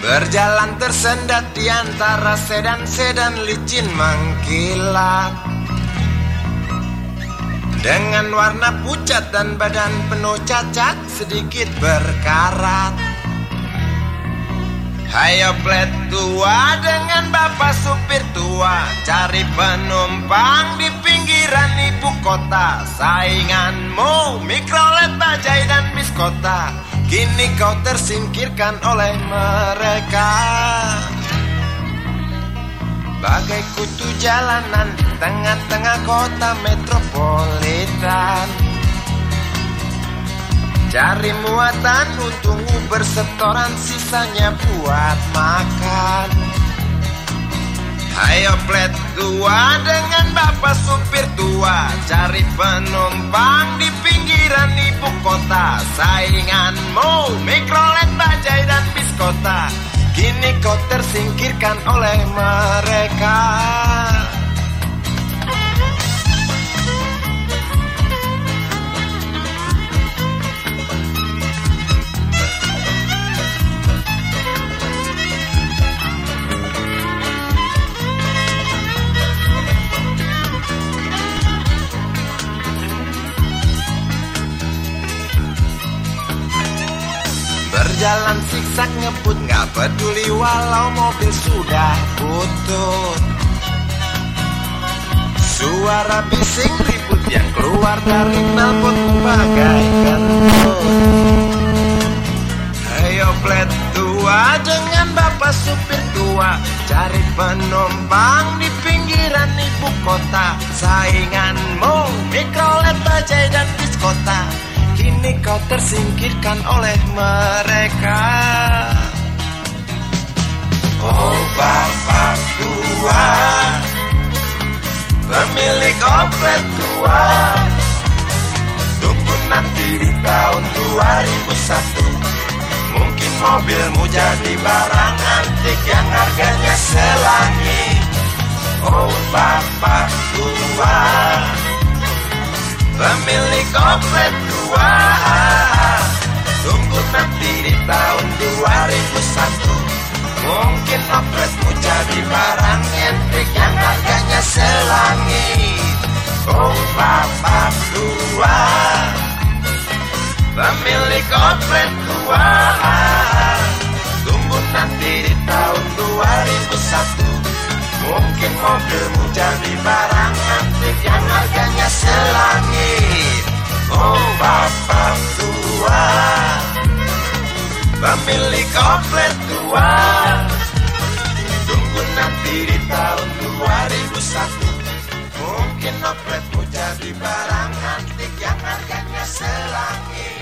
Berjalan tersendat di antara sedan-sedan licin mengkilat Dengan warna pucat dan badan penuh cacat sedikit berkarat. Hayo plet tua dengan bapak supir tua Cari penumpang di pinggiran ibu kota. Sainganmu mikrolet bajai dan biskota Kini kau tersingkirkan oleh mereka. Bagai kutu jalanan tengah-tengah kota metropolitan. Cari muatan untungmu bersetoran sisanya buat makan. Ayo plet tua dengan bapak supir tua Cari penumpang di ibu kota Sainganmu mikrolet bajai dan biskota. Kini kau tersingkirkan oleh mereka Berjalan siksak ngebut. Gak peduli walau mobil sudah butut Suara bising ribut yang keluar dari knalpot bagai kentut. Ayo plet tua dengan bapak supir tua Cari penumpang di pinggiran ibu kota. Sainganmu mikrolet bajai dan diskota Kini kau tersingkirkan oleh mereka. Oh bapak tua Pemilik oplet tua Tunggu nanti di tahun 2001 Mungkin mobilmu jadi barang antik yang harganya selangit Oh bapak tua Pemilik oplet tua jadi barang entrik yang harganya selangit. Bapak tua Pemilik oplet tua Tunggu nanti di tahun 2001 Mungkin mobilmu jadi barang antik yang harganya selangit. Oh bapak tua Pemilik komplit tua tapi di tahun 2001 Mungkin nopletmu jadi barang antik Yang harganya selangit